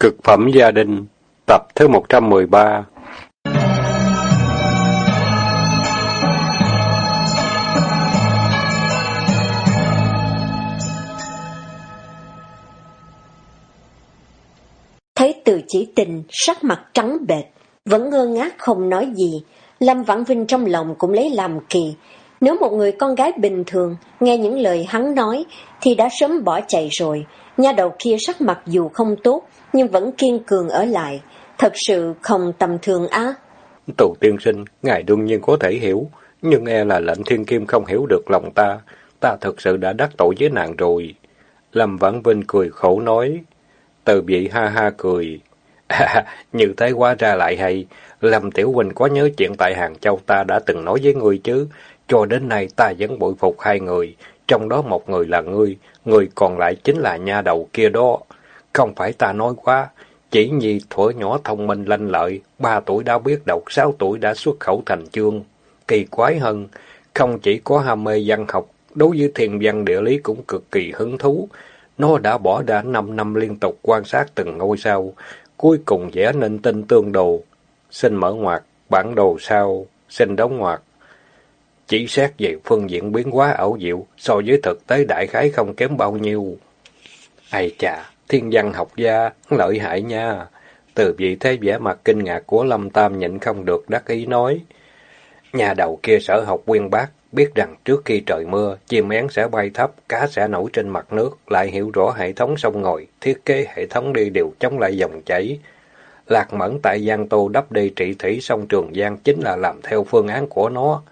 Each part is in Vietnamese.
Cực phẩm gia đình, tập thứ 113 Thấy từ chỉ tình, sắc mặt trắng bệch, vẫn ngơ ngác không nói gì. Lâm Vãn Vinh trong lòng cũng lấy làm kỳ. Nếu một người con gái bình thường nghe những lời hắn nói thì đã sớm bỏ chạy rồi. Nha đầu kia sắc mặt dù không tốt nhưng vẫn kiên cường ở lại. Thật sự không tầm thường á. Tù tiên sinh, ngài đương nhiên có thể hiểu, nhưng e là lệnh thiên kim không hiểu được lòng ta. Ta thật sự đã đắc tội với nàng rồi. Lâm Vãn Vinh cười khổ nói. Từ Bị ha ha cười. À, như thế quá ra lại hay. Lâm Tiểu Huynh có nhớ chuyện tại Hàng Châu ta đã từng nói với ngươi chứ. Cho đến nay ta vẫn bội phục hai người. Trong đó một người là ngươi, người còn lại chính là nha đầu kia đó. Không phải ta nói quá. Chỉ nhi thuở nhỏ thông minh lanh lợi, ba tuổi đã biết đọc, sáu tuổi đã xuất khẩu thành chương. Kỳ quái hơn, không chỉ có ham mê văn học, đối với thiên văn địa lý cũng cực kỳ hứng thú. Nó đã bỏ ra năm năm liên tục quan sát từng ngôi sao, cuối cùng vẽ nên tinh tương đồ. Xin mở ngoặt, bản đồ sao, xin đóng ngoặt. Chỉ xét về phương diện biến hóa ảo diệu, so với thực tế đại khái không kém bao nhiêu. Ai chà, thiên văn học gia, lợi hại nha. Từ vị thế vẻ mặt kinh ngạc của Lâm Tam nhịn không được đắc ý nói. Nhà đầu kia sở học quyên bác, biết rằng trước khi trời mưa, chim én sẽ bay thấp, cá sẽ nổi trên mặt nước, lại hiểu rõ hệ thống sông ngòi, thiết kế hệ thống đi đều chống lại dòng chảy. Lạc Mẫn tại Giang Tô đắp đi trị thủy sông Trường Giang chính là làm theo phương án của nó.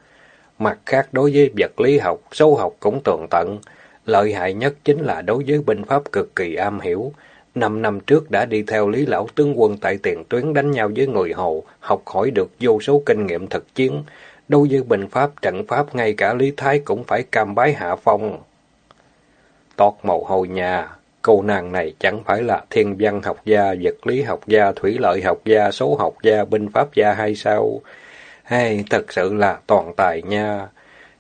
Mặt khác đối với vật lý học, số học cũng tường tận. Lợi hại nhất chính là đối với binh pháp cực kỳ am hiểu. Năm năm trước đã đi theo Lý Lão tướng quân tại tiền tuyến đánh nhau với người Hồ, học hỏi được vô số kinh nghiệm thực chiến. Đối với binh pháp, trận pháp, ngay cả Lý Thái cũng phải cam bái hạ phong. Tọt mồ hôi nhà, cô nàng này chẳng phải là thiên văn học gia, vật lý học gia, thủy lợi học gia, số học gia, binh pháp gia hay sao? Hay, thật sự là toàn tài nha.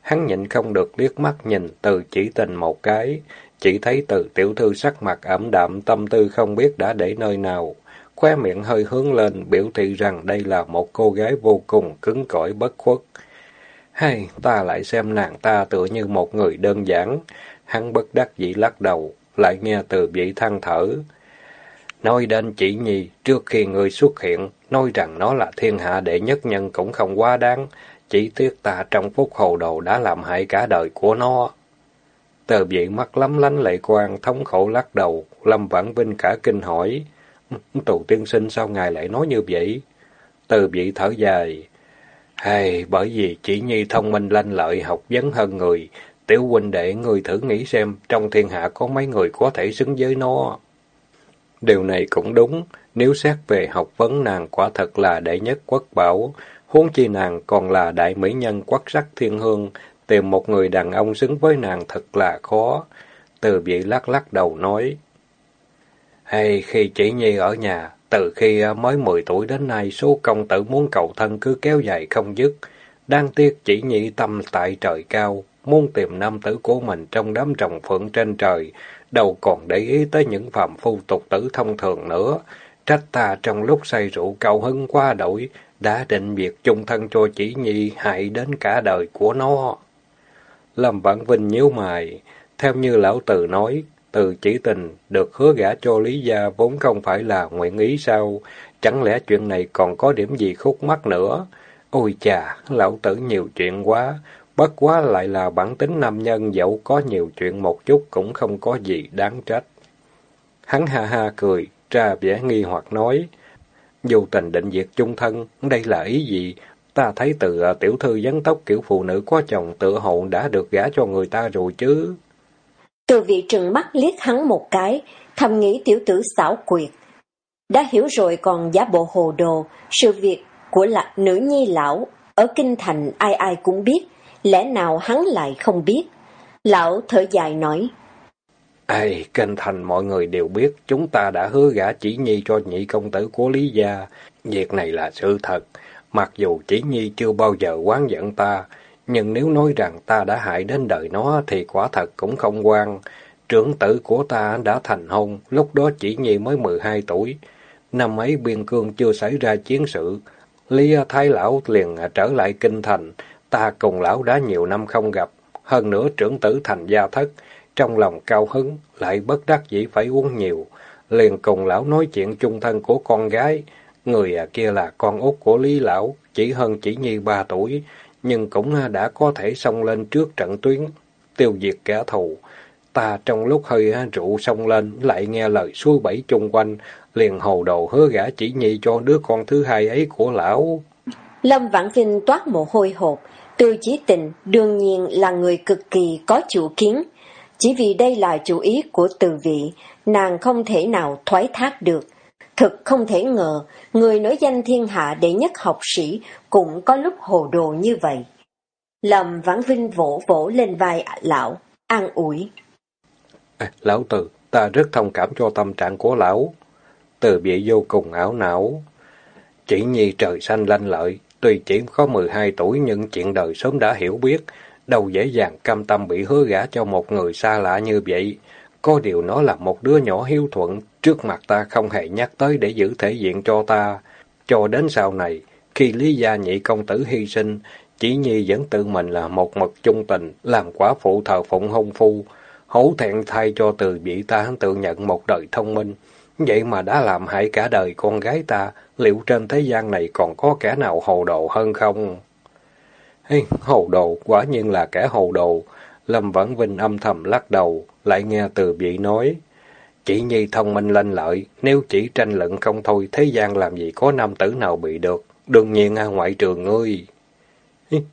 Hắn nhịn không được liếc mắt nhìn từ chỉ tình một cái, chỉ thấy từ tiểu thư sắc mặt ẩm đạm tâm tư không biết đã để nơi nào. Khóe miệng hơi hướng lên, biểu thị rằng đây là một cô gái vô cùng cứng cỏi bất khuất. Hay, ta lại xem nàng ta tựa như một người đơn giản. Hắn bất đắc dĩ lắc đầu, lại nghe từ vị than thở. Nói đến chỉ nhi, trước khi người xuất hiện, nói rằng nó là thiên hạ đệ nhất nhân cũng không quá đáng. Chỉ tiếc ta trong phút hồ đồ đã làm hại cả đời của nó. Từ vị mắt lắm lánh lệ quang, thống khổ lắc đầu, Lâm Vãn Vinh cả kinh hỏi. Tù tiên sinh sao ngài lại nói như vậy? Từ vị thở dài. Hay, bởi vì chỉ nhi thông minh lanh lợi học vấn hơn người. Tiểu huynh đệ người thử nghĩ xem, trong thiên hạ có mấy người có thể xứng với nó. Điều này cũng đúng, nếu xét về học vấn nàng quả thật là đệ nhất quốc bảo, huống chi nàng còn là đại mỹ nhân quắc sắc thiên hương, tìm một người đàn ông xứng với nàng thật là khó. Từ vị lắc lắc đầu nói. Hay khi chỉ nhi ở nhà, từ khi à, mới 10 tuổi đến nay số công tử muốn cầu thân cứ kéo dài không dứt. Đang tiếc chỉ nhi tâm tại trời cao, muốn tìm nam tử của mình trong đám trồng phượng trên trời, đâu còn để ý tới những phàm phu tục tử thông thường nữa. Trách ta trong lúc say rượu cao hứng quá đổi, đã định việc chung thân cho chỉ nhi hại đến cả đời của nó. Lâm Vãn Vinh nhíu mày, theo như lão tử nói, từ chỉ tình được hứa gả cho Lý Gia vốn không phải là nguyện ý sao, chẳng lẽ chuyện này còn có điểm gì khúc mắc nữa? Ôi chà, lão tử nhiều chuyện quá, bất quá lại là bản tính nam nhân dẫu có nhiều chuyện một chút cũng không có gì đáng trách. Hắn ha ha cười, ra vẻ nghi hoặc nói, dù tình định diệt chung thân, đây là ý gì? Ta thấy từ ờ, tiểu thư dấn tóc kiểu phụ nữ có chồng tự hậu đã được gả cho người ta rồi chứ. Từ vị trừng mắt liếc hắn một cái, thầm nghĩ tiểu tử xảo quyệt. Đã hiểu rồi còn giả bộ hồ đồ, sự việc của lạc nữ nhi lão, ở kinh thành ai ai cũng biết, lẽ nào hắn lại không biết. Lão thở dài nói. Ai, kinh thành mọi người đều biết, chúng ta đã hứa gả chỉ nhi cho nhị công tử của Lý Gia. Việc này là sự thật. Mặc dù chỉ nhi chưa bao giờ quán giận ta, nhưng nếu nói rằng ta đã hại đến đời nó thì quả thật cũng không quan. trưởng tử của ta đã thành hôn, lúc đó chỉ nhi mới 12 tuổi. Năm ấy biên cương chưa xảy ra chiến sự, Lý Thái Lão liền trở lại kinh thành, ta cùng lão đã nhiều năm không gặp, hơn nữa trưởng tử thành gia thất, trong lòng cao hứng, lại bất đắc dĩ phải uống nhiều, liền cùng lão nói chuyện chung thân của con gái, người à, kia là con út của Lý Lão, chỉ hơn chỉ nhi ba tuổi, nhưng cũng à, đã có thể xông lên trước trận tuyến, tiêu diệt kẻ thù. Ta trong lúc hơi à, rượu xông lên, lại nghe lời xuôi bẫy chung quanh, liền hồ đồ hứa gả chỉ nhi cho đứa con thứ hai ấy của lão. Lâm Vãn Vinh toát mồ hôi hột, Tư chí tình đương nhiên là người cực kỳ có chủ kiến. Chỉ vì đây là chủ ý của từ vị, nàng không thể nào thoái thác được. Thực không thể ngờ, người nổi danh thiên hạ đệ nhất học sĩ cũng có lúc hồ đồ như vậy. Lâm Vãn Vinh vỗ vỗ lên vai lão, an ủi. À, lão Từ, ta rất thông cảm cho tâm trạng của lão. Từ bị vô cùng ảo não. Chỉ nhi trời xanh lanh lợi, tuy chỉ có 12 tuổi nhưng chuyện đời sớm đã hiểu biết, đâu dễ dàng cam tâm bị hứa gả cho một người xa lạ như vậy. Có điều nó là một đứa nhỏ hiếu thuận, trước mặt ta không hề nhắc tới để giữ thể diện cho ta. Cho đến sau này, khi Lý Gia nhị công tử hy sinh, chỉ nhi vẫn tự mình là một mực trung tình, làm quả phụ thờ phụng hôn phu. Hổ thẹn thay cho từ bị ta tự nhận một đời thông minh. Vậy mà đã làm hại cả đời con gái ta, liệu trên thế gian này còn có kẻ nào hồ đồ hơn không? Hey, hồ đồ, quả nhiên là kẻ hồ đồ. Lâm Vãn Vinh âm thầm lắc đầu, lại nghe từ vị nói. Chỉ nhi thông minh lanh lợi, nếu chỉ tranh luận không thôi, thế gian làm gì có nam tử nào bị được. Đương nhiên à, ngoại trừ ngươi.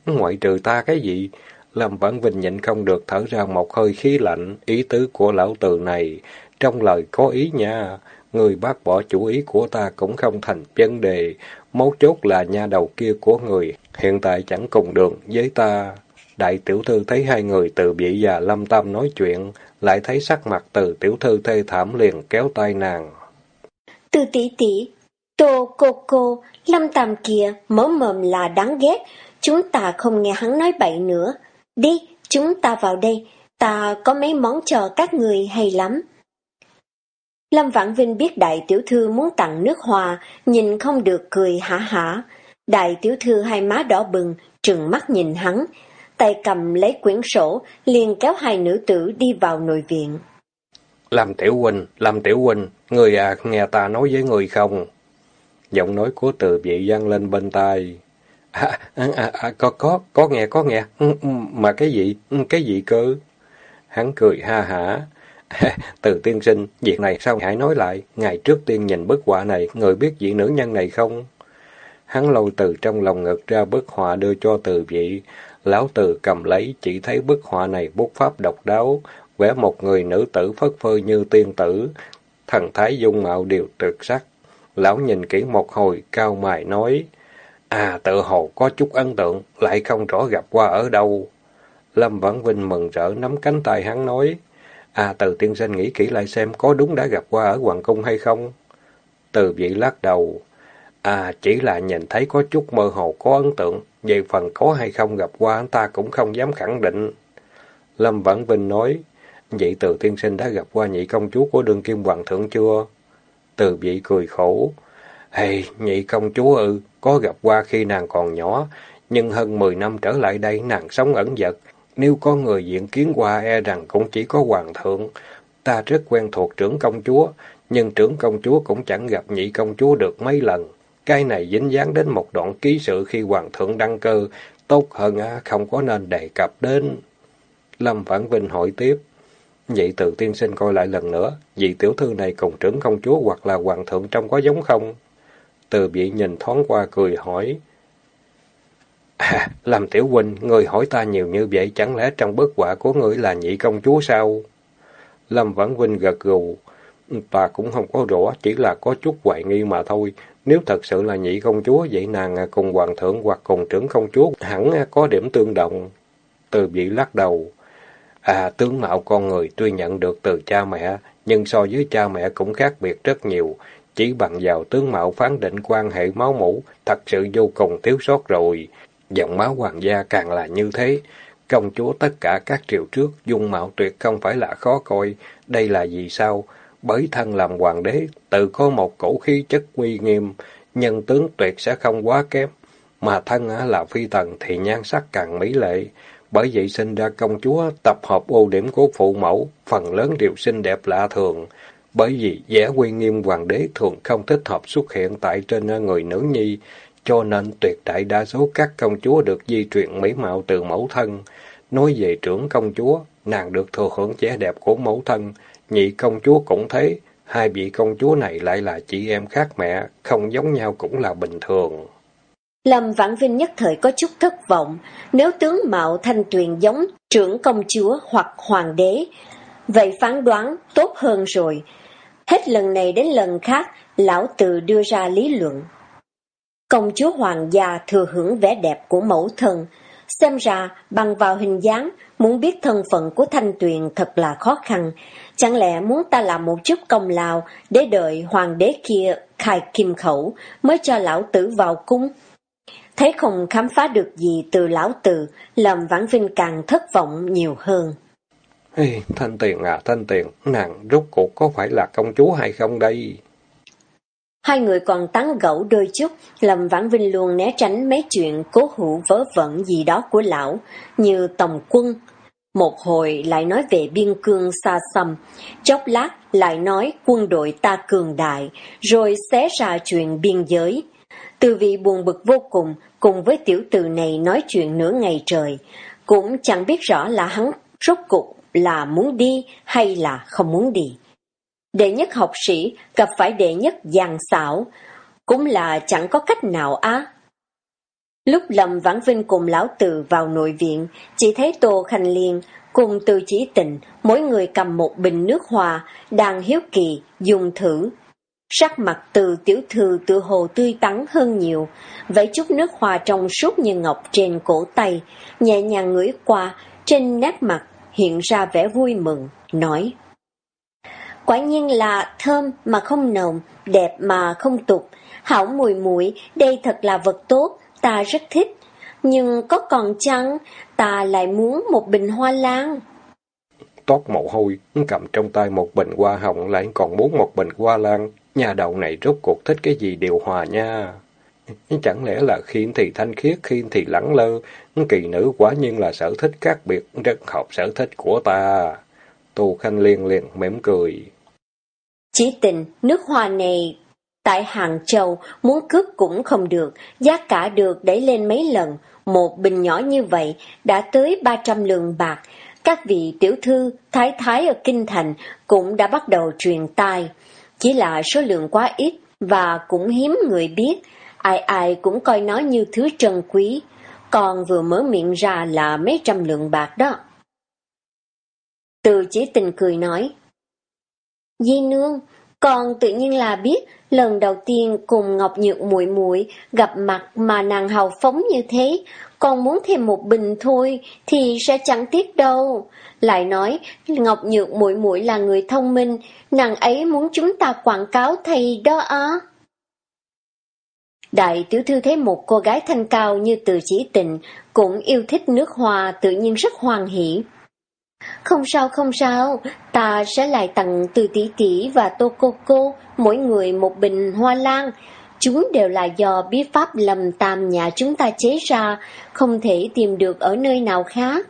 Ngoại trừ ta cái gì? Lâm Vãn Vinh nhịn không được thở ra một hơi khí lạnh, ý tứ của lão từ này. Trong lời có ý nha, người bác bỏ chủ ý của ta cũng không thành vấn đề. Mấu chốt là nha đầu kia của người, hiện tại chẳng cùng đường với ta. Đại tiểu thư thấy hai người từ bị và lâm tam nói chuyện, lại thấy sắc mặt từ tiểu thư thê thảm liền kéo tay nàng. Từ tỷ tỷ, tô cô cô, lâm tam kia, mớ mồm là đáng ghét, chúng ta không nghe hắn nói bậy nữa. Đi, chúng ta vào đây, ta có mấy món chờ các người hay lắm. Lâm Vãn Vinh biết đại tiểu thư muốn tặng nước hoa, nhìn không được cười hả hả. Đại tiểu thư hai má đỏ bừng, trừng mắt nhìn hắn, tay cầm lấy quyển sổ, liền kéo hai nữ tử đi vào nội viện. Lâm Tiểu Huynh, Lâm Tiểu Huynh, người à, nghe ta nói với người không? Giọng nói của từ vị vang lên bên tai. À, à, à, à, có, có, có nghe, có nghe, ừ, ừ, mà cái gì, ừ, cái gì cơ? Hắn cười ha hả. từ tiên sinh, việc này sao hãy nói lại, ngày trước tiên nhìn bức họa này, người biết vị nữ nhân này không? Hắn lôi từ trong lòng ngực ra bức họa đưa cho từ vị, Lão Từ cầm lấy, chỉ thấy bức họa này bút pháp độc đáo, vẽ một người nữ tử phất phơ như tiên tử, thần thái dung mạo đều tuyệt sắc. Lão nhìn kỹ một hồi, cao mài nói, À, tự hồ có chút ấn tượng, lại không rõ gặp qua ở đâu. Lâm Vãn Vinh mừng rỡ nắm cánh tay hắn nói, À, từ tiên sinh nghĩ kỹ lại xem có đúng đã gặp qua ở Hoàng Cung hay không? Từ vị lắc đầu, À, chỉ là nhìn thấy có chút mơ hồ có ấn tượng, về phần có hay không gặp qua anh ta cũng không dám khẳng định. Lâm Vãn Vinh nói, vậy từ tiên sinh đã gặp qua nhị công chúa của đương kim hoàng thượng chưa? Từ vị cười khổ, Hey, nhị công chúa ư, có gặp qua khi nàng còn nhỏ, nhưng hơn 10 năm trở lại đây nàng sống ẩn dật. Nếu có người diện kiến qua e rằng cũng chỉ có hoàng thượng. Ta rất quen thuộc trưởng công chúa, nhưng trưởng công chúa cũng chẳng gặp nhị công chúa được mấy lần. Cái này dính dáng đến một đoạn ký sự khi hoàng thượng đăng cơ, tốt hơn không có nên đề cập đến. Lâm Vãn Vinh hỏi tiếp. Vậy từ tiên sinh coi lại lần nữa, vị tiểu thư này cùng trưởng công chúa hoặc là hoàng thượng trông có giống không? Từ bị nhìn thoáng qua cười hỏi. À, làm tiểu huynh, người hỏi ta nhiều như vậy, chẳng lẽ trong bức quả của người là nhị công chúa sao? Lâm Vãn Vinh gật gù. Ta cũng không có rõ, chỉ là có chút hoài nghi mà thôi. Nếu thật sự là nhị công chúa, vậy nàng cùng hoàng thượng hoặc cùng trưởng công chúa hẳn có điểm tương đồng. Từ vị lắc đầu. À, tướng mạo con người tuy nhận được từ cha mẹ, nhưng so với cha mẹ cũng khác biệt rất nhiều. Chỉ bằng vào tướng mạo phán định quan hệ máu mủ, thật sự vô cùng thiếu sót rồi. Dòng máu hoàng gia càng là như thế. Công chúa tất cả các triều trước, dung mạo tuyệt không phải là khó coi. Đây là vì sao? Bởi thân làm hoàng đế, tự có một cổ khí chất uy nghiêm, nhân tướng tuyệt sẽ không quá kém. Mà thân là phi tần thì nhan sắc càng mỹ lệ. Bởi vậy sinh ra công chúa tập hợp ưu điểm của phụ mẫu, phần lớn đều xinh đẹp lạ thường. Bởi vì vẻ uy nghiêm hoàng đế thường không thích hợp xuất hiện tại trên người nữ nhi, cho nên tuyệt đại đa số các công chúa được di truyền mỹ mạo từ mẫu thân. Nói về trưởng công chúa, nàng được thừa hưởng vẻ đẹp của mẫu thân, nhị công chúa cũng thế, hai vị công chúa này lại là chị em khác mẹ, không giống nhau cũng là bình thường. Lâm Vãn Vinh nhất thời có chút thất vọng, nếu tướng mạo thanh tuyền giống trưởng công chúa hoặc hoàng đế, vậy phán đoán tốt hơn rồi. Hết lần này đến lần khác, lão từ đưa ra lý luận. Công chúa hoàng gia thừa hưởng vẻ đẹp của mẫu thân, xem ra bằng vào hình dáng, muốn biết thân phận của thanh tuyền thật là khó khăn. Chẳng lẽ muốn ta làm một chút công lao để đợi hoàng đế kia khai kim khẩu mới cho lão tử vào cung? Thấy không khám phá được gì từ lão tử, làm Vãn Vinh càng thất vọng nhiều hơn. Ê, thanh tiền à, thanh tiền, nàng rốt cuộc có phải là công chúa hay không đây? Hai người còn tán gẫu đôi chút, Lâm Vãn Vinh luôn né tránh mấy chuyện cố hữu vớ vẩn gì đó của lão, như tổng quân. Một hồi lại nói về biên cương xa xăm, chốc lát lại nói quân đội ta cường đại, rồi xé ra chuyện biên giới. Từ vị buồn bực vô cùng, cùng với tiểu tử này nói chuyện nửa ngày trời, cũng chẳng biết rõ là hắn rốt cục là muốn đi hay là không muốn đi. Đệ nhất học sĩ gặp phải đệ nhất giàn xảo, cũng là chẳng có cách nào á. Lúc Lâm Vãn Vinh cùng lão tử vào nội viện, chỉ thấy Tô Khanh Liên cùng từ chỉ tịnh mỗi người cầm một bình nước hòa, đang hiếu kỳ, dùng thử. Sắc mặt từ tiểu thư tự hồ tươi tắn hơn nhiều, vẫy chút nước hòa trong suốt như ngọc trên cổ tay, nhẹ nhàng ngửi qua, trên nét mặt hiện ra vẻ vui mừng, nói. Quả nhiên là thơm mà không nồng, đẹp mà không tục, hảo mùi mũi, đây thật là vật tốt, ta rất thích. Nhưng có còn chăng, ta lại muốn một bình hoa lan. Tốt mồ hôi, cầm trong tay một bình hoa hồng lại còn muốn một bình hoa lan. Nhà đầu này rốt cuộc thích cái gì điều hòa nha. Chẳng lẽ là khiên thì thanh khiết, khiên thì lẳng lơ. Kỳ nữ quả nhiên là sở thích khác biệt, rất hợp sở thích của ta. Tù Khanh Liên liền mỉm cười. Chỉ tình, nước hoa này tại Hàng Châu muốn cướp cũng không được, giá cả được đẩy lên mấy lần. Một bình nhỏ như vậy đã tới 300 lượng bạc. Các vị tiểu thư, thái thái ở Kinh Thành cũng đã bắt đầu truyền tai. Chỉ là số lượng quá ít và cũng hiếm người biết. Ai ai cũng coi nó như thứ trân quý. Còn vừa mở miệng ra là mấy trăm lượng bạc đó. Từ chỉ tình cười nói. Di nương, con tự nhiên là biết, lần đầu tiên cùng Ngọc Nhược muội muội gặp mặt mà nàng hào phóng như thế, con muốn thêm một bình thôi thì sẽ chẳng tiếc đâu. Lại nói, Ngọc Nhược muội muội là người thông minh, nàng ấy muốn chúng ta quảng cáo thầy đó á. Đại tiểu thư thấy một cô gái thanh cao như từ chỉ tình, cũng yêu thích nước hoa tự nhiên rất hoan hỷ. Không sao không sao, ta sẽ lại tặng từ tỷ tỷ và tô cô cô, mỗi người một bình hoa lan. Chúng đều là do bí pháp lầm tam nhà chúng ta chế ra, không thể tìm được ở nơi nào khác.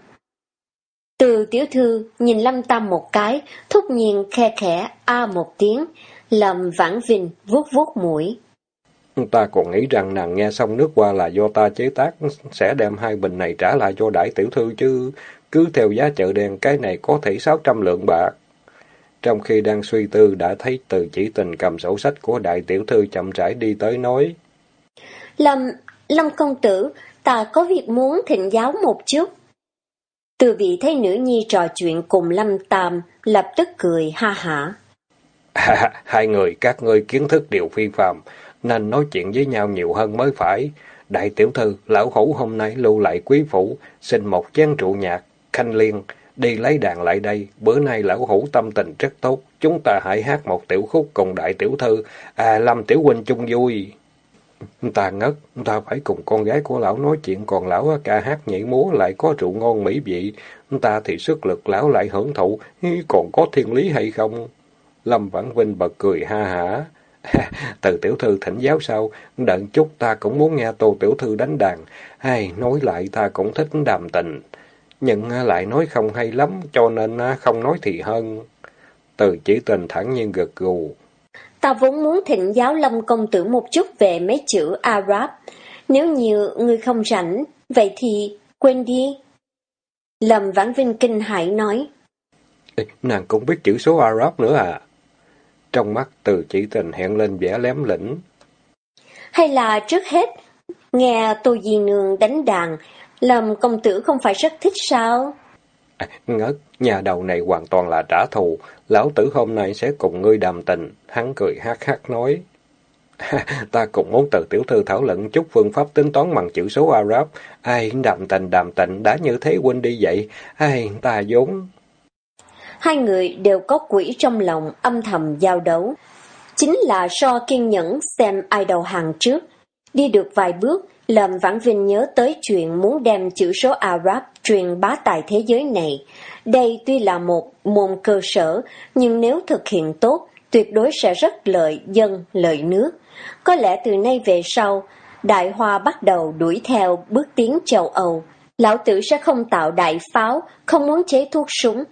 Từ tiểu thư nhìn lâm tam một cái, thúc nhiên khe khẽ a một tiếng, lầm vãn vinh vuốt vuốt mũi. Ta còn nghĩ rằng nàng nghe xong nước qua là do ta chế tác, sẽ đem hai bình này trả lại cho đại tiểu thư chứ, cứ theo giá chợ đen cái này có thể 600 lượng bạc. Trong khi đang suy tư đã thấy từ chỉ tình cầm sổ sách của đại tiểu thư chậm rãi đi tới nói. Lâm, Lâm công tử, ta có việc muốn thịnh giáo một chút. Từ vị thấy nữ nhi trò chuyện cùng Lâm Tam, lập tức cười ha hả. À, hai người các ngươi kiến thức đều phi phàm, nên nói chuyện với nhau nhiều hơn mới phải. Đại tiểu thư, lão hủ hôm nay lưu lại quý phủ, xin một chén rượu nhạc, Khanh Liên, đi lấy đàn lại đây, bữa nay lão hủ tâm tình rất tốt, chúng ta hãy hát một tiểu khúc cùng đại tiểu thư, à Lâm Tiểu Huynh chung vui. Ta ngất, ta phải cùng con gái của lão nói chuyện, còn lão ca hát nhảy múa lại có rượu ngon mỹ vị. Ta thì sức lực lão lại hưởng thụ, còn có thiên lý hay không? Lâm Vãn Vinh bật cười ha hả. Từ tiểu thư thỉnh giáo sau đợi chút ta cũng muốn nghe tô tiểu thư đánh đàn. Hay, nói lại ta cũng thích đàm tình. Nhưng lại nói không hay lắm, cho nên không nói thì hơn. Từ chỉ tình thẳng nhiên gật gù. Ta vốn muốn thịnh giáo lâm công tử một chút về mấy chữ Arab. Nếu như người không rảnh, vậy thì quên đi. Lâm Vãn Vinh kinh hãi nói. Ê, nàng cũng biết chữ số Arab nữa à? Trong mắt từ chỉ tình hiện lên vẻ lém lĩnh. Hay là trước hết, nghe Tô Di Nương đánh đàn, Lâm công tử không phải rất thích sao? À, ngất, nhà đầu này hoàn toàn là trả thù, lão tử hôm nay sẽ cùng ngươi đàm tình. Hắn cười hát hát nói. ta cũng muốn từ tiểu thư thảo luận chút phương pháp tính toán bằng chữ số Arab. Ai đàm tình đàm tình đã như thế huynh đi vậy. Ai ta vốn... Hai người đều có quỷ trong lòng âm thầm giao đấu. Chính là so kiên nhẫn xem ai đầu hàng trước. Đi được vài bước, Lâm Vãn Vinh nhớ tới chuyện muốn đem chữ số Arab truyền bá tại thế giới này. Đây tuy là một môn cơ sở, nhưng nếu thực hiện tốt, tuyệt đối sẽ rất lợi dân, lợi nước. Có lẽ từ nay về sau, Đại Hoa bắt đầu đuổi theo bước tiến châu Âu. Lão tử sẽ không tạo đại pháo, không muốn chế thuốc súng.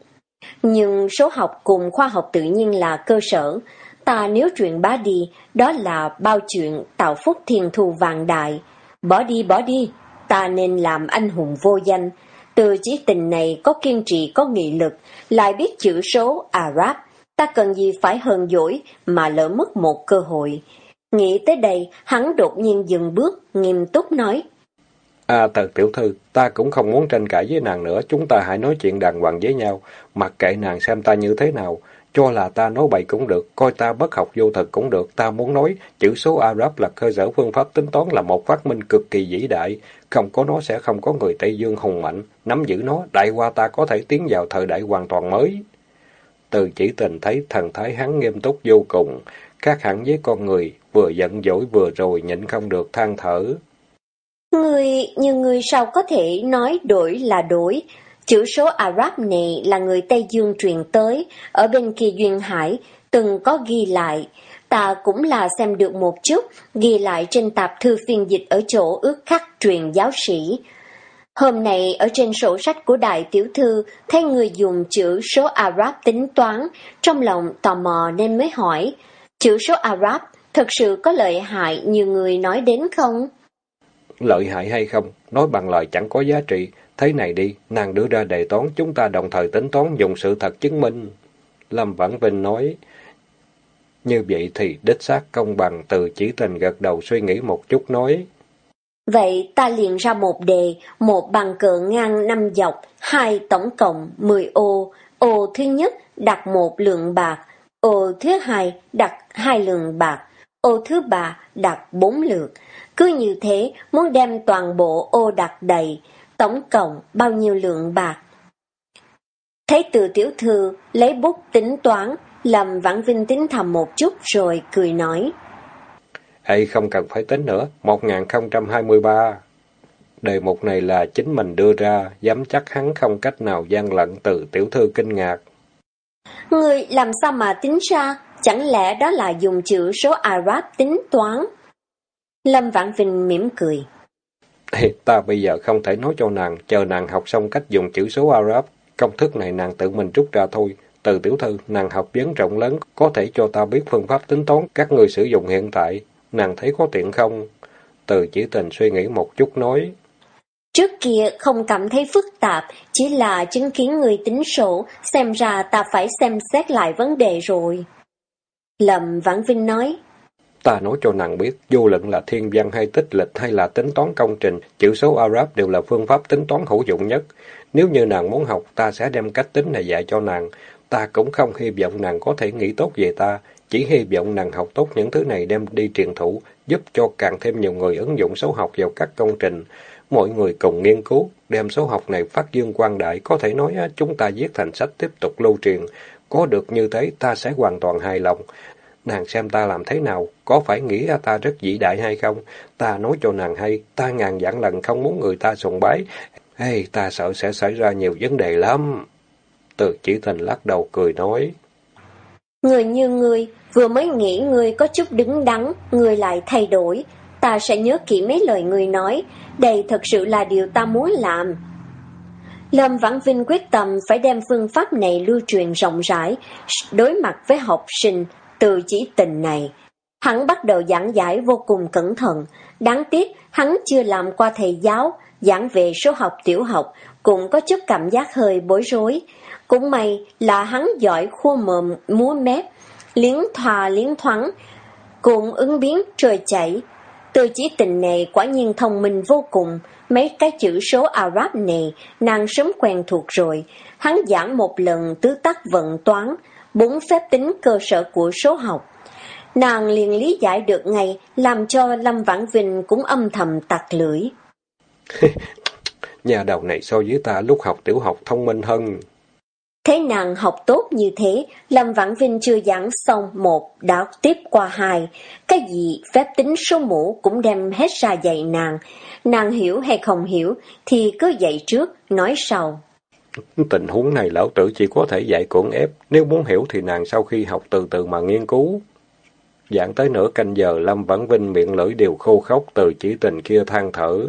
Nhưng số học cùng khoa học tự nhiên là cơ sở. Ta nếu truyền bá đi, đó là bao chuyện tạo phúc thiền thù vàng đại. Bỏ đi, bỏ đi, ta nên làm anh hùng vô danh. Từ chỉ tình này có kiên trì, có nghị lực, lại biết chữ số Arab. Ta cần gì phải hờn dỗi mà lỡ mất một cơ hội. Nghĩ tới đây, hắn đột nhiên dừng bước, nghiêm túc nói. À, thật tiểu thư, ta cũng không muốn tranh cãi với nàng nữa, chúng ta hãy nói chuyện đàng hoàng với nhau, mặc kệ nàng xem ta như thế nào, cho là ta nói bậy cũng được, coi ta bất học vô thực cũng được, ta muốn nói, chữ số Arab là cơ sở phương pháp tính toán là một phát minh cực kỳ vĩ đại, không có nó sẽ không có người Tây Dương hùng mạnh, nắm giữ nó, đại qua ta có thể tiến vào thời đại hoàn toàn mới. Từ chỉ tình thấy thần thái hắn nghiêm túc vô cùng, khác hẳn với con người, vừa giận dỗi vừa rồi nhịn không được than thở. Người, như người sao có thể nói đổi là đổi, Chữ số Arab này là người Tây Dương truyền tới, ở bên kia Duyên Hải, từng có ghi lại. Ta cũng là xem được một chút, ghi lại trên tạp thư phiên dịch ở chỗ ước khắc truyền giáo sĩ. Hôm nay ở trên sổ sách của đại tiểu thư, thấy người dùng chữ số Arab tính toán, trong lòng tò mò nên mới hỏi, chữ số Arab thật sự có lợi hại như người nói đến không? Lợi hại hay không, nói bằng lời chẳng có giá trị, Thế này đi, nàng đưa ra đề toán, chúng ta đồng thời tính toán dùng sự thật chứng minh. Lâm Vãn Vinh nói, như vậy thì đích xác công bằng từ chỉ tình gật đầu suy nghĩ một chút nói. Vậy ta liền ra một đề, một bằng cờ ngang năm dọc, hai tổng cộng 10 ô. Ô thứ nhất đặt một lượng bạc, ô thứ hai đặt hai lượng bạc, ô thứ ba đặt bốn lượng. Cứ như thế, muốn đem toàn bộ ô đặt đầy, tổng cộng bao nhiêu lượng bạc. Thấy từ tiểu thư lấy bút tính toán, Lâm Vãn Vinh tính thầm một chút rồi cười nói. Ê, không cần phải tính nữa, 1023. Đề mục này là chính mình đưa ra, dám chắc hắn không cách nào gian lận từ tiểu thư kinh ngạc. Người làm sao mà tính ra, chẳng lẽ đó là dùng chữ số Arab tính toán? Lâm Vãn Vinh mỉm cười. Ta bây giờ không thể nói cho nàng, chờ nàng học xong cách dùng chữ số Arab. Công thức này nàng tự mình rút ra thôi. Từ tiểu thư, nàng học vấn rộng lớn, có thể cho ta biết phương pháp tính toán các người sử dụng hiện tại. Nàng thấy có tiện không? Từ chỉ tình suy nghĩ một chút nói. Trước kia không cảm thấy phức tạp, chỉ là chứng kiến người tính sổ, xem ra ta phải xem xét lại vấn đề rồi. Lâm Vãn Vinh nói. Ta nói cho nàng biết, vô luận là thiên văn hay tích lịch hay là tính toán công trình, chữ số Arab đều là phương pháp tính toán hữu dụng nhất. Nếu như nàng muốn học, ta sẽ đem cách tính này dạy cho nàng. Ta cũng không hy vọng nàng có thể nghĩ tốt về ta, chỉ hy vọng nàng học tốt những thứ này đem đi truyền thụ, giúp cho càng thêm nhiều người ứng dụng số học vào các công trình. Mọi người cùng nghiên cứu, đem số học này phát dương quang đại, có thể nói chúng ta viết thành sách tiếp tục lưu truyền. Có được như thế ta sẽ hoàn toàn hài lòng nàng xem ta làm thế nào, có phải nghĩ ta rất vĩ đại hay không? Ta nói cho nàng hay, ta ngàn vạn lần không muốn người ta sùng bái. Hey, ta sợ sẽ xảy ra nhiều vấn đề lắm. Từ chỉ tình lắc đầu cười nói. Người như ngươi, vừa mới nghĩ ngươi có chút đứng đắn, ngươi lại thay đổi. Ta sẽ nhớ kỹ mấy lời ngươi nói, đây thật sự là điều ta muốn làm. Lâm Vãn Vinh quyết tâm phải đem phương pháp này lưu truyền rộng rãi, đối mặt với học sinh từ chỉ tình này. Hắn bắt đầu giảng giải vô cùng cẩn thận, đáng tiếc hắn chưa làm qua thầy giáo, giảng về số học tiểu học, cũng có chút cảm giác hơi bối rối. Cũng may là hắn giỏi khua mồm múa mép, liến thòa liến thoáng, cùng ứng biến trời chảy. Từ chỉ tình này quả nhiên thông minh vô cùng, mấy cái chữ số Ả này nàng sớm quen thuộc rồi. Hắn giảng một lần tứ tắc vận toán, bốn phép tính cơ sở của số học. Nàng liền lý giải được ngay, làm cho Lâm Vãn Vinh cũng âm thầm tặc lưỡi. Nhà đầu này so với ta lúc học tiểu học thông minh hơn. Thấy nàng học tốt như thế, Lâm Vãn Vinh chưa giảng xong một, đã tiếp qua hai. Cái gì phép tính số mũ cũng đem hết ra dạy nàng. Nàng hiểu hay không hiểu thì cứ dạy trước, nói sau. Tình huống này lão tử chỉ có thể dạy cưỡng ép, nếu muốn hiểu thì nàng sau khi học từ từ mà nghiên cứu. Giảng tới nửa canh giờ, Lâm Vãn Vinh miệng lưỡi đều khô khóc từ chỉ tình kia than thở.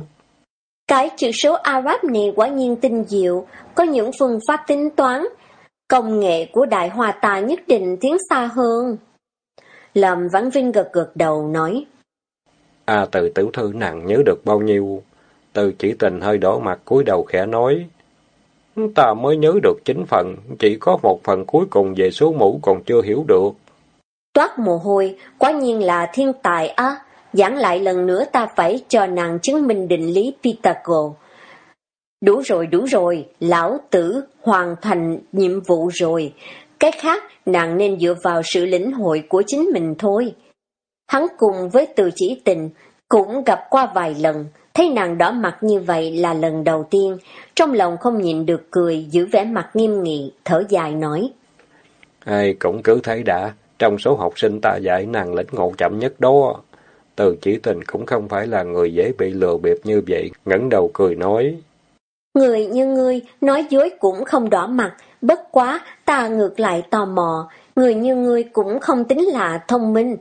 Cái chữ số Arab này quả nhiên tinh diệu, có những phương pháp tính toán. Công nghệ của Đại Hòa Tài nhất định tiến xa hơn. Lâm Vãn Vinh gật gật đầu nói. À từ tiểu thư nàng nhớ được bao nhiêu? Từ chỉ tình hơi đỏ mặt cúi đầu khẽ nói. Ta mới nhớ được chín phần, chỉ có một phần cuối cùng về số mũ còn chưa hiểu được. Toát mồ hôi, quả nhiên là thiên tài á. Giảng lại lần nữa ta phải cho nàng chứng minh định lý Pythagore. Đủ rồi, đủ rồi, lão tử hoàn thành nhiệm vụ rồi. Cái khác, nàng nên dựa vào sự lĩnh hội của chính mình thôi. Hắn cùng với từ chỉ tình, cũng gặp qua vài lần, thấy nàng đỏ mặt như vậy là lần đầu tiên, trong lòng không nhịn được cười, giữ vẻ mặt nghiêm nghị, thở dài nói. Ai cũng cứ thấy đã, trong số học sinh ta dạy nàng lĩnh ngộ chậm nhất đó. Từ chỉ tình cũng không phải là người dễ bị lừa bịp như vậy, ngẩng đầu cười nói. Người như ngươi, nói dối cũng không đỏ mặt, bất quá, ta ngược lại tò mò, người như ngươi cũng không tính là thông minh.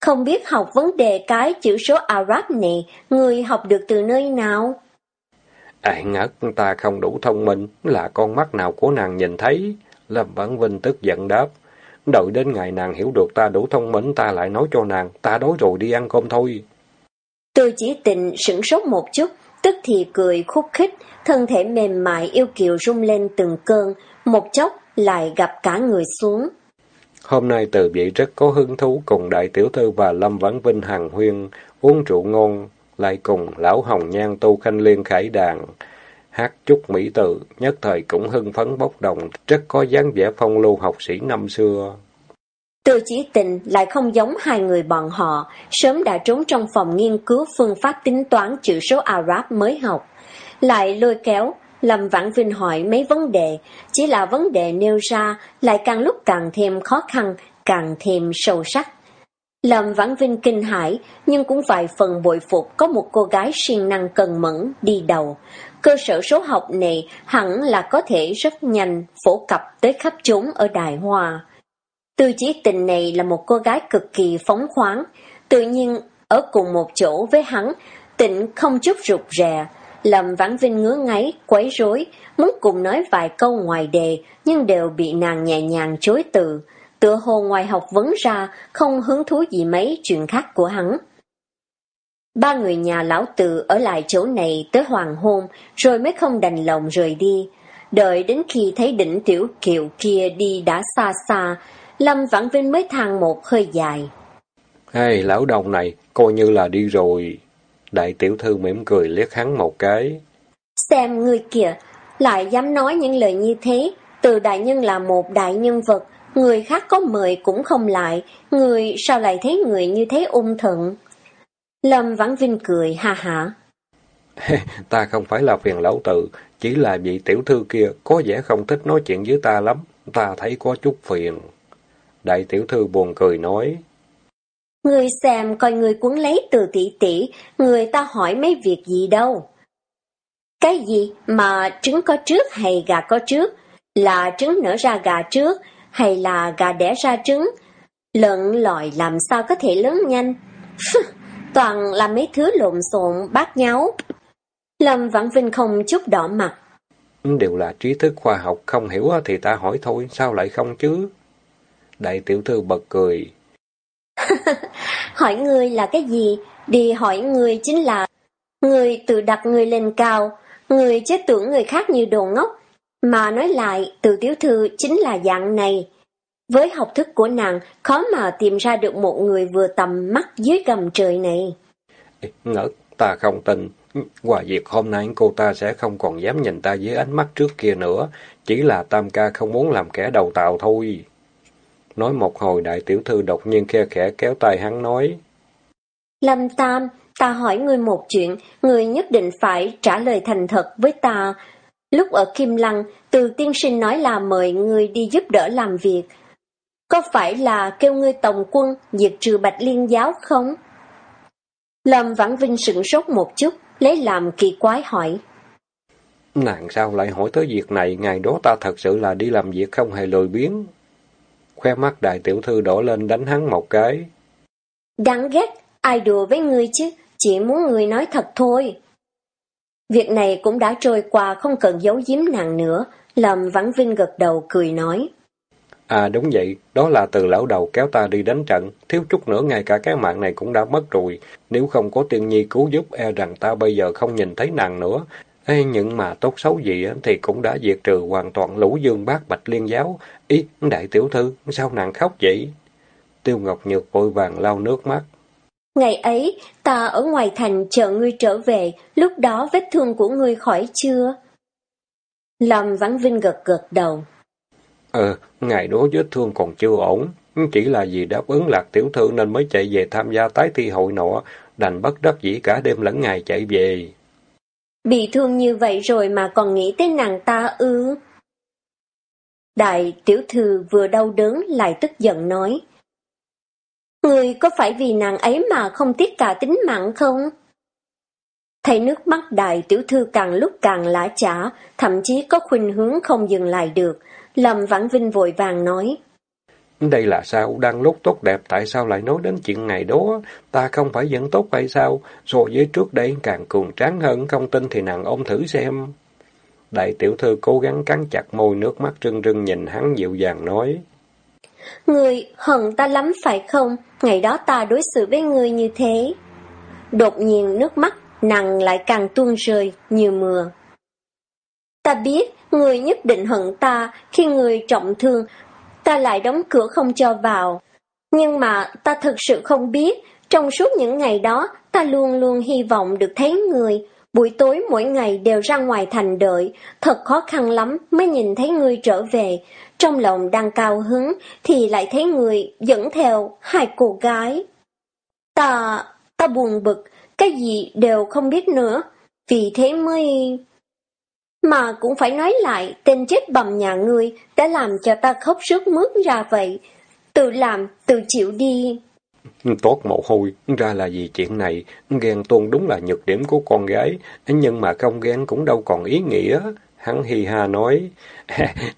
Không biết học vấn đề cái chữ số Arab này, người học được từ nơi nào? Ai ngất, ta không đủ thông minh, là con mắt nào của nàng nhìn thấy? Lâm Vãn Vinh tức giận đáp. Đợi đến ngày nàng hiểu được ta đủ thông minh, ta lại nói cho nàng, ta đói rồi đi ăn cơm thôi. Tôi chỉ tình sửng sốt một chút, tức thì cười khúc khích, thân thể mềm mại yêu kiều rung lên từng cơn, một chốc lại gặp cả người xuống. Hôm nay từ vị rất có hứng thú cùng đại tiểu thư và Lâm Vãn Vinh hàng huyên, uống rượu ngon, lại cùng lão hồng nhan tu khanh liên khải đàn. Hát chúc mỹ từ, nhất thời cũng hưng phấn bốc đồng, rất có dáng vẻ phong lưu học sĩ năm xưa. Từ chỉ tình lại không giống hai người bọn họ, sớm đã trốn trong phòng nghiên cứu phương pháp tính toán chữ số Arab mới học. Lại lôi kéo, Lâm Vãn Vinh hỏi mấy vấn đề, chỉ là vấn đề nêu ra lại càng lúc càng thêm khó khăn, càng thêm sâu sắc. Lâm Vãn Vinh kinh hãi, nhưng cũng vài phần bội phục có một cô gái siêng năng cần mẫn đi đầu. Cơ sở số học này hẳn là có thể rất nhanh phổ cập tới khắp chốn ở Đài Hoa. Tư chí tình này là một cô gái cực kỳ phóng khoáng, tự nhiên ở cùng một chỗ với hắn, tịnh không chút rụt rè. Lâm Vãn Vinh ngứa ngáy, quấy rối, muốn cùng nói vài câu ngoài đề, nhưng đều bị nàng nhẹ nhàng chối từ. Tựa hồ ngoài học vấn ra, không hứng thú gì mấy chuyện khác của hắn. Ba người nhà lão tự ở lại chỗ này tới hoàng hôn, rồi mới không đành lòng rời đi. Đợi đến khi thấy đỉnh tiểu kiều kia đi đã xa xa, Lâm Vãn Vinh mới than một hơi dài. Hey, lão đồng này, coi như là đi rồi. Đại tiểu thư mỉm cười liếc hắn một cái. Xem người kìa, lại dám nói những lời như thế. Từ đại nhân là một đại nhân vật, người khác có mời cũng không lại, người sao lại thấy người như thế ung thận. Lâm Vãn Vinh cười ha hả. ta không phải là phiền lão tự, chỉ là vị tiểu thư kia có vẻ không thích nói chuyện với ta lắm, ta thấy có chút phiền. Đại tiểu thư buồn cười nói. Người xem coi người cuốn lấy từ tỷ tỷ, người ta hỏi mấy việc gì đâu. Cái gì mà trứng có trước hay gà có trước? Là trứng nở ra gà trước hay là gà đẻ ra trứng? Lợn lòi làm sao có thể lớn nhanh? Toàn là mấy thứ lộn xộn bát nháo. Lâm Vãn Vinh không chút đỏ mặt. Đều là trí thức khoa học, không hiểu thì ta hỏi thôi, sao lại không chứ? Đại tiểu thư bật cười hỏi người là cái gì? Đi hỏi người chính là người tự đặt người lên cao, người chết tưởng người khác như đồ ngốc. Mà nói lại, từ tiểu thư chính là dạng này. Với học thức của nàng, khó mà tìm ra được một người vừa tầm mắt dưới gầm trời này. Ngỡ, ta không tin. Qua việc hôm nay cô ta sẽ không còn dám nhìn ta dưới ánh mắt trước kia nữa. Chỉ là tam ca không muốn làm kẻ đầu tàu thôi. Nói một hồi đại tiểu thư đột nhiên khe khẽ kéo tay hắn nói. Lâm Tam, ta hỏi ngươi một chuyện, ngươi nhất định phải trả lời thành thật với ta. Lúc ở Kim Lăng, từ tiên sinh nói là mời ngươi đi giúp đỡ làm việc. Có phải là kêu ngươi tổng quân diệt trừ bạch liên giáo không? Lâm Vãn Vinh sửng sốt một chút, lấy làm kỳ quái hỏi. Nàng sao lại hỏi tới việc này, ngày đó ta thật sự là đi làm việc không hề lười biếng. Khoe mắt đại tiểu thư đổ lên đánh hắn một cái. Đáng ghét, ai đùa với ngươi chứ, chỉ muốn ngươi nói thật thôi. Việc này cũng đã trôi qua không cần giấu giếm nàng nữa, Lâm Vãn Vinh gật đầu cười nói. À đúng vậy, đó là từ lão đầu kéo ta đi đánh trận, thiếu chút nữa ngay cả cái mạng này cũng đã mất rồi. Nếu không có tiên nhi cứu giúp e rằng ta bây giờ không nhìn thấy nàng nữa. Ê, nhưng mà tốt xấu gì thì cũng đã diệt trừ hoàn toàn lũ dương bát bạch liên giáo. Ý, đại tiểu thư, sao nàng khóc vậy? Tiêu Ngọc Nhược vội vàng lau nước mắt. Ngày ấy, ta ở ngoài thành chờ ngươi trở về, lúc đó vết thương của ngươi khỏi chưa? Lâm Vãn Vinh gật gật đầu. Ờ, ngày đó vết thương còn chưa ổn, chỉ là vì đáp ứng lạc tiểu thư nên mới chạy về tham gia tái thi hội nọ, đành bất đắc dĩ cả đêm lẫn ngày chạy về. Bị thương như vậy rồi mà còn nghĩ tới nàng ta ư? Đại tiểu thư vừa đau đớn lại tức giận nói. Người có phải vì nàng ấy mà không tiếc cả tính mạng không? Thấy nước mắt đại tiểu thư càng lúc càng lã chả, thậm chí có khuynh hướng không dừng lại được, Lâm Vãn Vinh vội vàng nói. Đây là sao? Đang lúc tốt đẹp, tại sao lại nói đến chuyện ngày đó? Ta không phải vẫn tốt hay sao? So với trước đây càng cường tráng hơn, không tin thì nàng ôm thử xem. Đại tiểu thư cố gắng cắn chặt môi nước mắt rưng rưng nhìn hắn dịu dàng nói. Người hận ta lắm phải không? Ngày đó ta đối xử với người như thế. Đột nhiên nước mắt nàng lại càng tuôn rơi như mưa. Ta biết người nhất định hận ta khi người trọng thương, ta lại đóng cửa không cho vào. Nhưng mà ta thực sự không biết, trong suốt những ngày đó, ta luôn luôn hy vọng được thấy người. Buổi tối mỗi ngày đều ra ngoài thành đợi, thật khó khăn lắm mới nhìn thấy người trở về. Trong lòng đang cao hứng thì lại thấy người dẫn theo hai cô gái. Ta, ta buồn bực, cái gì đều không biết nữa, vì thế mới... Mà cũng phải nói lại, tên chết bầm nhà ngươi đã làm cho ta khóc sức mướt ra vậy. Tự làm, tự chịu đi. Tốt mồ hôi, ra là vì chuyện này, ghen tuôn đúng là nhược điểm của con gái, nhưng mà không ghen cũng đâu còn ý nghĩa. Hắn hì hà nói,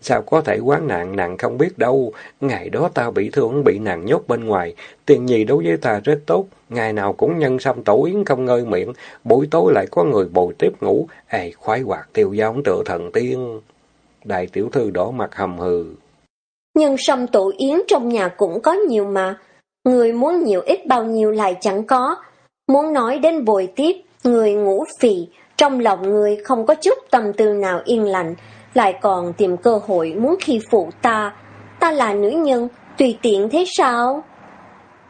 sao có thể quán nạn, nàng không biết đâu. Ngày đó ta bị thương, bị nàng nhốt bên ngoài. Tiền nhì đối với ta rất tốt, ngày nào cũng nhân sâm tổ yến không ngơi miệng. Buổi tối lại có người bồi tiếp ngủ, ê, khoái hoạt tiêu dao tựa thần tiên. Đại tiểu thư đỏ mặt hầm hừ. Nhân sâm tổ yến trong nhà cũng có nhiều mà. Người muốn nhiều ít bao nhiêu lại chẳng có. Muốn nói đến bồi tiếp, người ngủ phì, trong lòng người không có chút tâm tư nào yên lành, lại còn tìm cơ hội muốn khi phụ ta. Ta là nữ nhân, tùy tiện thế sao?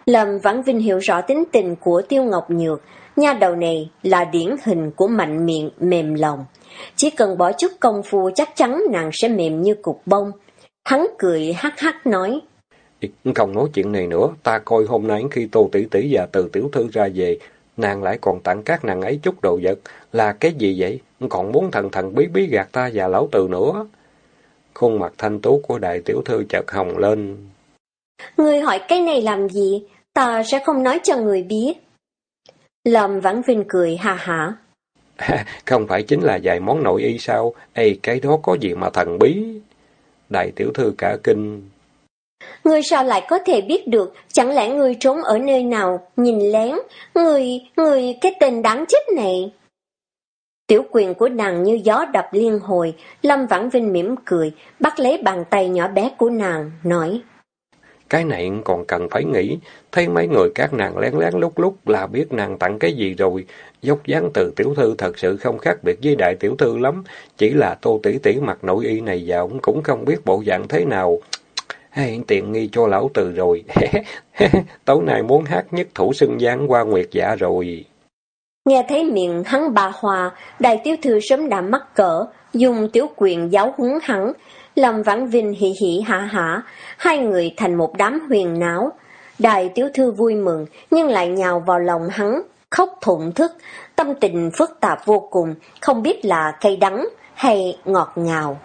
Lâm Vãn Vinh hiểu rõ tính tình của Tiêu Ngọc Nhược, nha đầu này là điển hình của mạnh miệng, mềm lòng. Chỉ cần bỏ chút công phu chắc chắn nàng sẽ mềm như cục bông. Hắn cười hắc hắc nói. Không nói chuyện này nữa, ta coi hôm nay khi Tô Tỷ Tỷ và Từ Tiểu Thư ra về, nàng lại còn tặng các nàng ấy chút đồ vật, là cái gì vậy? Còn muốn thần thần bí bí gạt ta và lão từ nữa. Khuôn mặt thanh tú của đại tiểu thư chợt hồng lên. Người hỏi cái này làm gì? Ta sẽ không nói cho người biết. Lâm Vãn Vinh cười ha hả. không phải chính là vài món nội y sao? Ê, cái đó có gì mà thần bí? Đại tiểu thư cả kinh. Ngươi sao lại có thể biết được, chẳng lẽ ngươi trốn ở nơi nào, nhìn lén, người, người cái tên đáng chết này. Tiểu quyền của nàng như gió đập liên hồi, Lâm Vãn Vinh mỉm cười, bắt lấy bàn tay nhỏ bé của nàng, nói. Cái này còn cần phải nghĩ, thấy mấy người các nàng lén lén lúc lúc là biết nàng tặng cái gì rồi. Dốc dáng từ tiểu thư thật sự không khác biệt với đại tiểu thư lắm, chỉ là tô tỷ tỷ mặc nội y này vào cũng không biết bộ dạng thế nào hiện tiện nghi cho lão từ rồi. Tối nay muốn hát nhất thủ xưng gián qua nguyệt dạ rồi. Nghe thấy miệng hắn bà hòa, đại tiểu thư sớm đã mắc cỡ, dùng tiểu quyền giáo huấn hắn. Lâm Vãn Vinh hỉ hỉ hả hả, hai người thành một đám huyền náo Đại tiểu thư vui mừng, nhưng lại nhào vào lòng hắn, khóc thụng thức, tâm tình phức tạp vô cùng, không biết là cay đắng hay ngọt ngào.